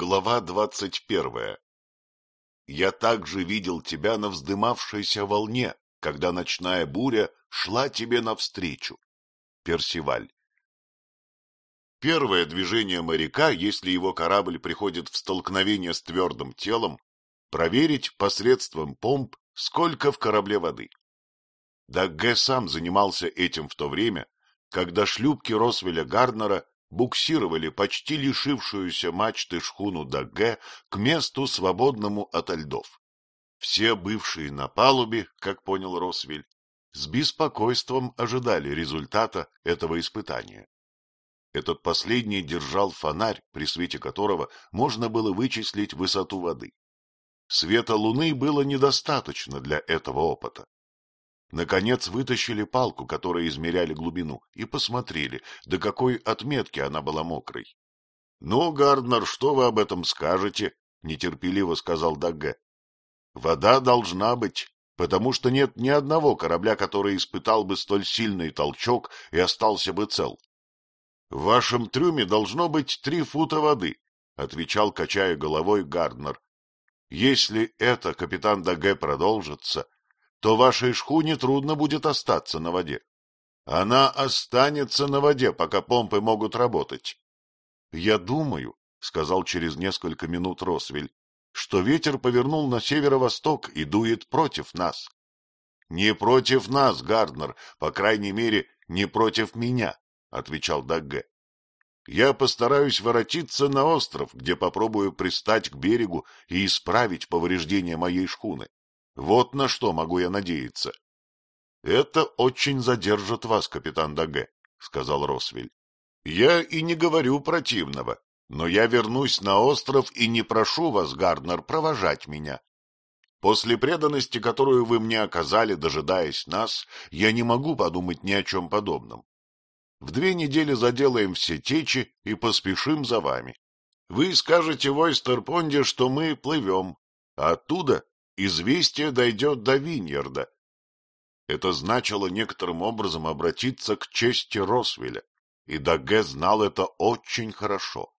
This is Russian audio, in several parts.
Глава двадцать первая Я также видел тебя на вздымавшейся волне, когда ночная буря шла тебе навстречу. Персиваль Первое движение моряка, если его корабль приходит в столкновение с твердым телом, проверить посредством помп, сколько в корабле воды. Дагге сам занимался этим в то время, когда шлюпки Росвеля Гарднера буксировали почти лишившуюся мачты шхуну Дагге к месту, свободному от льдов. Все бывшие на палубе, как понял Росвель, с беспокойством ожидали результата этого испытания. Этот последний держал фонарь, при свете которого можно было вычислить высоту воды. Света луны было недостаточно для этого опыта. Наконец вытащили палку, которой измеряли глубину, и посмотрели, до какой отметки она была мокрой. — Ну, Гарднер, что вы об этом скажете? — нетерпеливо сказал Дагге. — Вода должна быть, потому что нет ни одного корабля, который испытал бы столь сильный толчок и остался бы цел. — В вашем трюме должно быть три фута воды, — отвечал, качая головой Гарднер. — Если это, капитан Дагге, продолжится, то вашей шхуне трудно будет остаться на воде. Она останется на воде, пока помпы могут работать. — Я думаю, — сказал через несколько минут Росвель, — что ветер повернул на северо-восток и дует против нас. — Не против нас, Гарднер, по крайней мере, не против меня, — отвечал Дагге. — Я постараюсь воротиться на остров, где попробую пристать к берегу и исправить повреждения моей шхуны. Вот на что могу я надеяться. — Это очень задержит вас, капитан Даге, — сказал Росвель. — Я и не говорю противного, но я вернусь на остров и не прошу вас, Гарднер, провожать меня. После преданности, которую вы мне оказали, дожидаясь нас, я не могу подумать ни о чем подобном. В две недели заделаем все течи и поспешим за вами. Вы скажете в Ойстерпонде, что мы плывем, а оттуда известие дойдет до Виньерда. Это значило некоторым образом обратиться к чести Росвеля, и Даге знал это очень хорошо.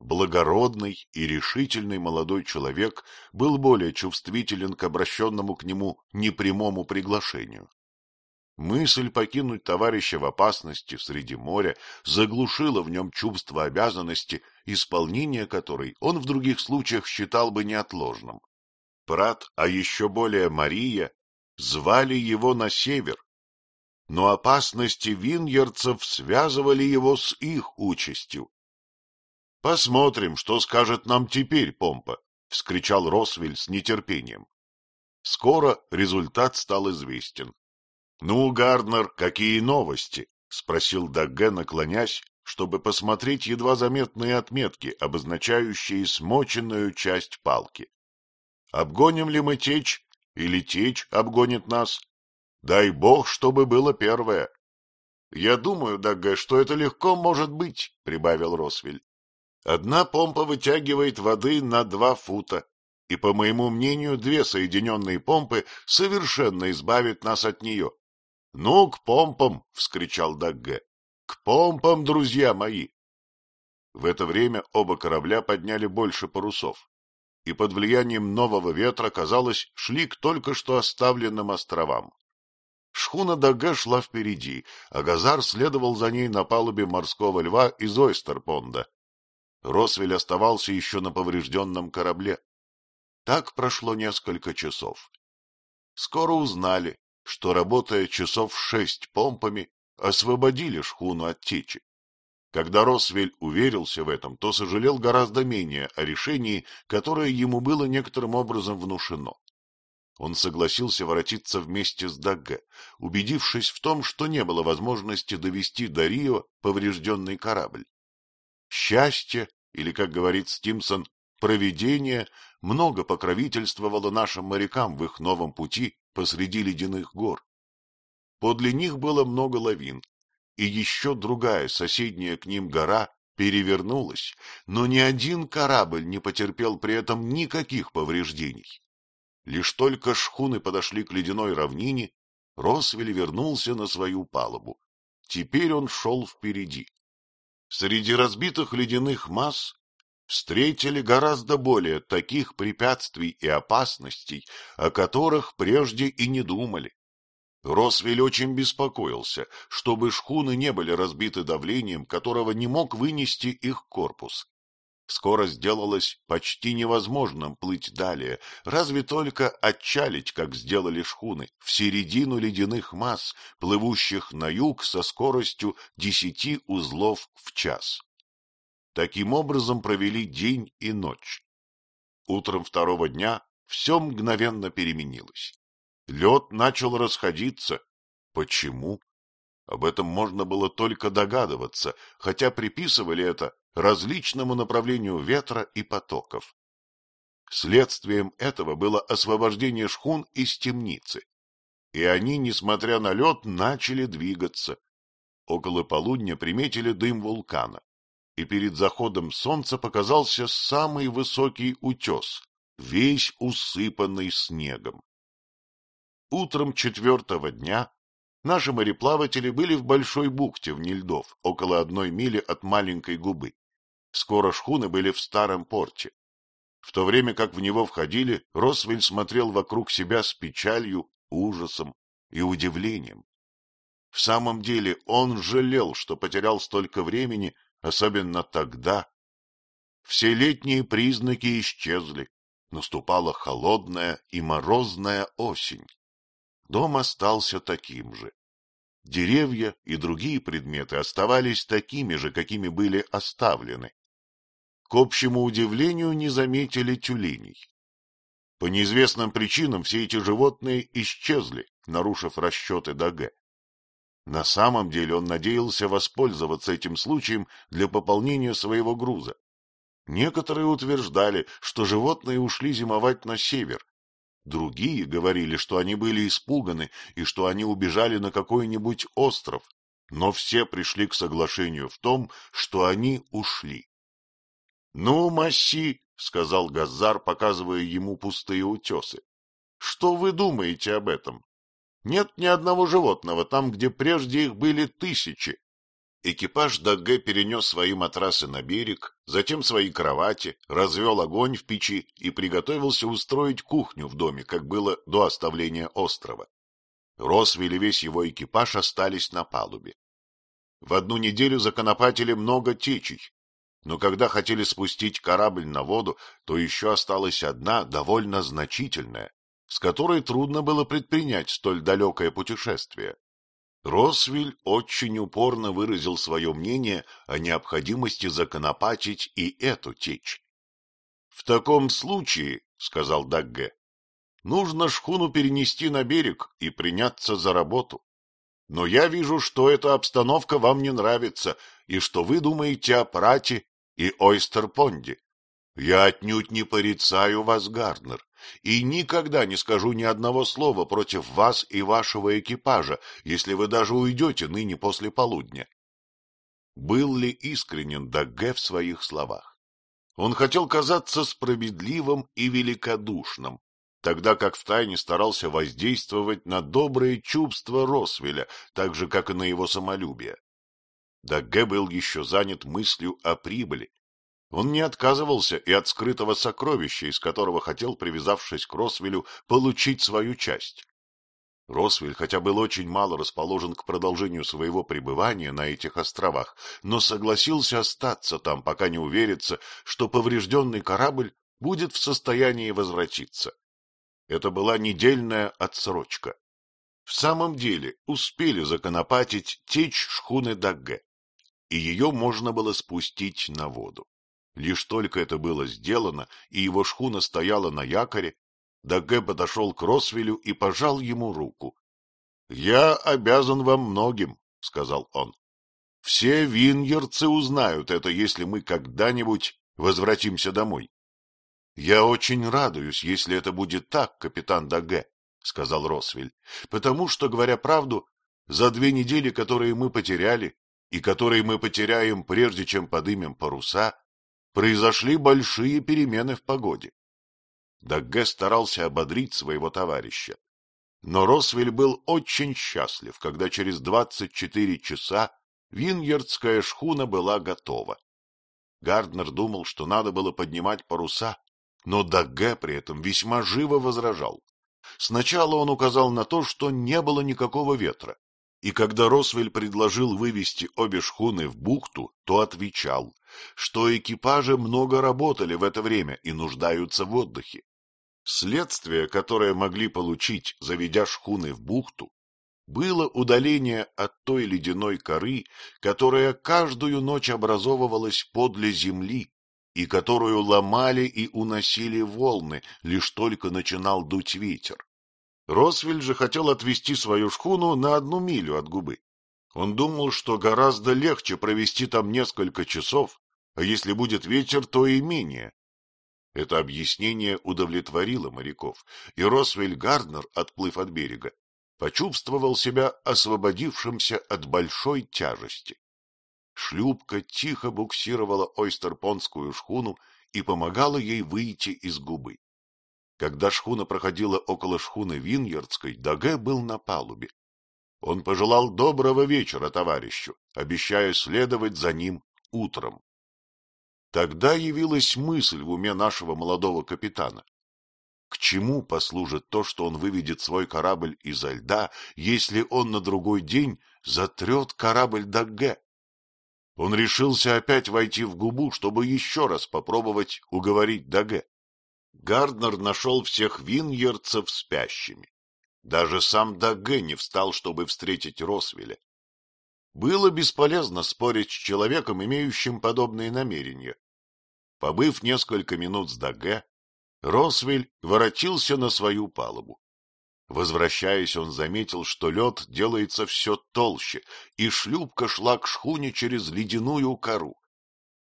Благородный и решительный молодой человек был более чувствителен к обращенному к нему непрямому приглашению. Мысль покинуть товарища в опасности среди моря заглушила в нем чувство обязанности, исполнение которой он в других случаях считал бы неотложным. Прат, а еще более Мария, звали его на север, но опасности виньерцев связывали его с их участью. — Посмотрим, что скажет нам теперь Помпа, — вскричал Росвель с нетерпением. Скоро результат стал известен. — Ну, Гарднер, какие новости? — спросил Дагге, наклонясь, чтобы посмотреть едва заметные отметки, обозначающие смоченную часть палки. Обгоним ли мы течь, или течь обгонит нас? Дай бог, чтобы было первое. — Я думаю, Дагге, что это легко может быть, — прибавил Росвель. Одна помпа вытягивает воды на два фута, и, по моему мнению, две соединенные помпы совершенно избавят нас от нее. — Ну, к помпам! — вскричал Дагге. — К помпам, друзья мои! В это время оба корабля подняли больше парусов и под влиянием нового ветра, казалось, шли к только что оставленным островам. Шхуна Даге шла впереди, а Газар следовал за ней на палубе морского льва из Ойстерпонда. Росвель оставался еще на поврежденном корабле. Так прошло несколько часов. Скоро узнали, что, работая часов шесть помпами, освободили шхуну от течи. Когда Росвель уверился в этом, то сожалел гораздо менее о решении, которое ему было некоторым образом внушено. Он согласился воротиться вместе с Дагге, убедившись в том, что не было возможности довести до Рио поврежденный корабль. Счастье, или, как говорит Стимсон, провидение, много покровительствовало нашим морякам в их новом пути посреди ледяных гор. Подле них было много лавин, и еще другая соседняя к ним гора перевернулась, но ни один корабль не потерпел при этом никаких повреждений. Лишь только шхуны подошли к ледяной равнине, Росвель вернулся на свою палубу. Теперь он шел впереди. Среди разбитых ледяных масс встретили гораздо более таких препятствий и опасностей, о которых прежде и не думали. Росвель очень беспокоился, чтобы шхуны не были разбиты давлением, которого не мог вынести их корпус. Скоро сделалось почти невозможным плыть далее, разве только отчалить, как сделали шхуны, в середину ледяных масс, плывущих на юг со скоростью десяти узлов в час. Таким образом провели день и ночь. Утром второго дня все мгновенно переменилось. Лед начал расходиться. Почему? Об этом можно было только догадываться, хотя приписывали это различному направлению ветра и потоков. Следствием этого было освобождение шхун из темницы, и они, несмотря на лед, начали двигаться. Около полудня приметили дым вулкана, и перед заходом солнца показался самый высокий утес, весь усыпанный снегом. Утром четвертого дня наши мореплаватели были в большой бухте в Нильдов, около одной мили от маленькой губы. Скоро шхуны были в старом порте. В то время как в него входили, Росвель смотрел вокруг себя с печалью, ужасом и удивлением. В самом деле он жалел, что потерял столько времени, особенно тогда. Все летние признаки исчезли, наступала холодная и морозная осень. Дом остался таким же. Деревья и другие предметы оставались такими же, какими были оставлены. К общему удивлению не заметили тюленей. По неизвестным причинам все эти животные исчезли, нарушив расчеты Даге. На самом деле он надеялся воспользоваться этим случаем для пополнения своего груза. Некоторые утверждали, что животные ушли зимовать на север, Другие говорили, что они были испуганы и что они убежали на какой-нибудь остров, но все пришли к соглашению в том, что они ушли. — Ну, Масси, — сказал Газар, показывая ему пустые утесы, — что вы думаете об этом? Нет ни одного животного там, где прежде их были тысячи. Экипаж Дагге перенес свои матрасы на берег, затем свои кровати, развел огонь в печи и приготовился устроить кухню в доме, как было до оставления острова. Росвель и весь его экипаж остались на палубе. В одну неделю законопатили много течей, но когда хотели спустить корабль на воду, то еще осталась одна, довольно значительная, с которой трудно было предпринять столь далекое путешествие. Росвель очень упорно выразил свое мнение о необходимости законопатить и эту течь. — В таком случае, — сказал Дагге, — нужно шхуну перенести на берег и приняться за работу. Но я вижу, что эта обстановка вам не нравится, и что вы думаете о Прате и Ойстерпонде. Я отнюдь не порицаю вас, Гарднер, и никогда не скажу ни одного слова против вас и вашего экипажа, если вы даже уйдете ныне после полудня. Был ли искренен Дагге в своих словах? Он хотел казаться справедливым и великодушным, тогда как втайне старался воздействовать на добрые чувства Росвеля, так же, как и на его самолюбие. Дагге был еще занят мыслью о прибыли, он не отказывался и от скрытого сокровища, из которого хотел, привязавшись к Росвелю, получить свою часть. Росвель, хотя был очень мало расположен к продолжению своего пребывания на этих островах, но согласился остаться там, пока не уверится, что поврежденный корабль будет в состоянии возвратиться. Это была недельная отсрочка. В самом деле успели законопатить течь шхуны Дагге, и ее можно было спустить на воду. Лишь только это было сделано, и его шхуна стояла на якоре, Даге подошел к Росвелю и пожал ему руку. — Я обязан вам многим, — сказал он. — Все виньерцы узнают это, если мы когда-нибудь возвратимся домой. — Я очень радуюсь, если это будет так, капитан Даге, — сказал Росвель, — потому что, говоря правду, за две недели, которые мы потеряли, и которые мы потеряем, прежде чем подымем паруса, произошли большие перемены в погоде. Дагге старался ободрить своего товарища. Но Росвель был очень счастлив, когда через двадцать четыре часа виньердская шхуна была готова. Гарднер думал, что надо было поднимать паруса, но Дагге при этом весьма живо возражал. Сначала он указал на то, что не было никакого ветра, и когда Росвель предложил вывести обе шхуны в бухту, то отвечал, что экипажи много работали в это время и нуждаются в отдыхе. Следствие, которое могли получить, заведя шхуны в бухту, было удаление от той ледяной коры, которая каждую ночь образовывалась подле земли и которую ломали и уносили волны, лишь только начинал дуть ветер. Росвель же хотел отвести свою шхуну на одну милю от губы. Он думал, что гораздо легче провести там несколько часов, а если будет ветер, то и менее. Это объяснение удовлетворило моряков, и Росвель Гарднер, отплыв от берега, почувствовал себя освободившимся от большой тяжести. Шлюпка тихо буксировала ойстерпонскую шхуну и помогала ей выйти из губы. Когда шхуна проходила около шхуны Виньердской, Даге был на палубе. Он пожелал доброго вечера товарищу, обещая следовать за ним утром. Тогда явилась мысль в уме нашего молодого капитана. К чему послужит то, что он выведет свой корабль изо льда, если он на другой день затрет корабль Дагге? Он решился опять войти в губу, чтобы еще раз попробовать уговорить Даге. Гарднер нашел всех виньерцев спящими. Даже сам Даге не встал, чтобы встретить Росвеля. Было бесполезно спорить с человеком, имеющим подобные намерения. Побыв несколько минут с Даге, Росвель воротился на свою палубу. Возвращаясь, он заметил, что лед делается все толще, и шлюпка шла к шхуне через ледяную кору.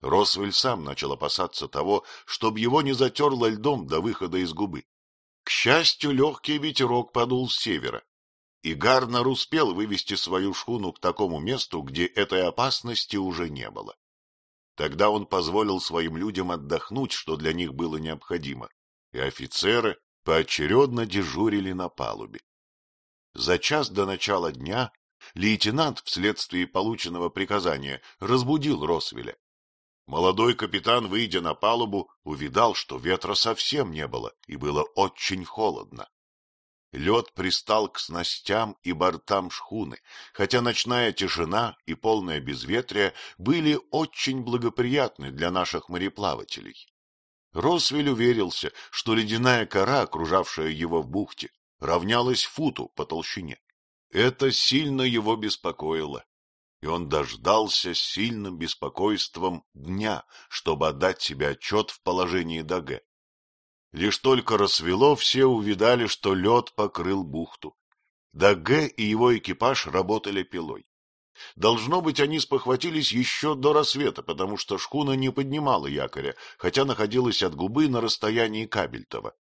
Росвель сам начал опасаться того, чтобы его не затерло льдом до выхода из губы. К счастью, легкий ветерок подул с севера, и Гарнер успел вывести свою шхуну к такому месту, где этой опасности уже не было. Тогда он позволил своим людям отдохнуть, что для них было необходимо, и офицеры поочередно дежурили на палубе. За час до начала дня лейтенант вследствие полученного приказания разбудил Росвеля. Молодой капитан, выйдя на палубу, увидал, что ветра совсем не было, и было очень холодно. Лед пристал к снастям и бортам шхуны, хотя ночная тишина и полное безветрие были очень благоприятны для наших мореплавателей. Росвель уверился, что ледяная кора, окружавшая его в бухте, равнялась футу по толщине. Это сильно его беспокоило, и он дождался сильным беспокойством дня, чтобы отдать себе отчет в положении Даге. Лишь только рассвело, все увидали, что лед покрыл бухту. Даге и его экипаж работали пилой. Должно быть, они спохватились еще до рассвета, потому что шхуна не поднимала якоря, хотя находилась от губы на расстоянии Кабельтова.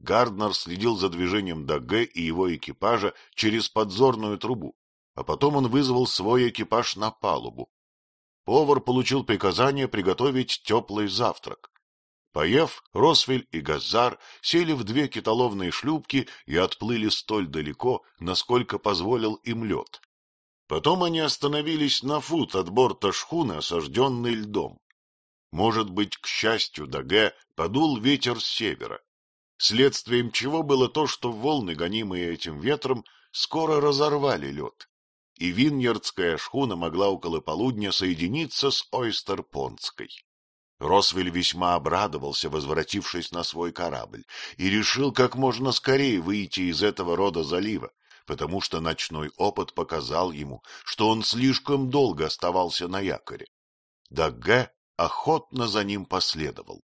Гарднер следил за движением Даге и его экипажа через подзорную трубу а потом он вызвал свой экипаж на палубу. Повар получил приказание приготовить теплый завтрак. Поев, Росвель и Газар сели в две китоловные шлюпки и отплыли столь далеко, насколько позволил им лед. Потом они остановились на фут от борта шхуны, осажденной льдом. Может быть, к счастью Даге подул ветер с севера, следствием чего было то, что волны, гонимые этим ветром, скоро разорвали лед и виньердская шхуна могла около полудня соединиться с Ойстерпонской. Росвель весьма обрадовался, возвратившись на свой корабль, и решил как можно скорее выйти из этого рода залива, потому что ночной опыт показал ему, что он слишком долго оставался на якоре. Дагге охотно за ним последовал.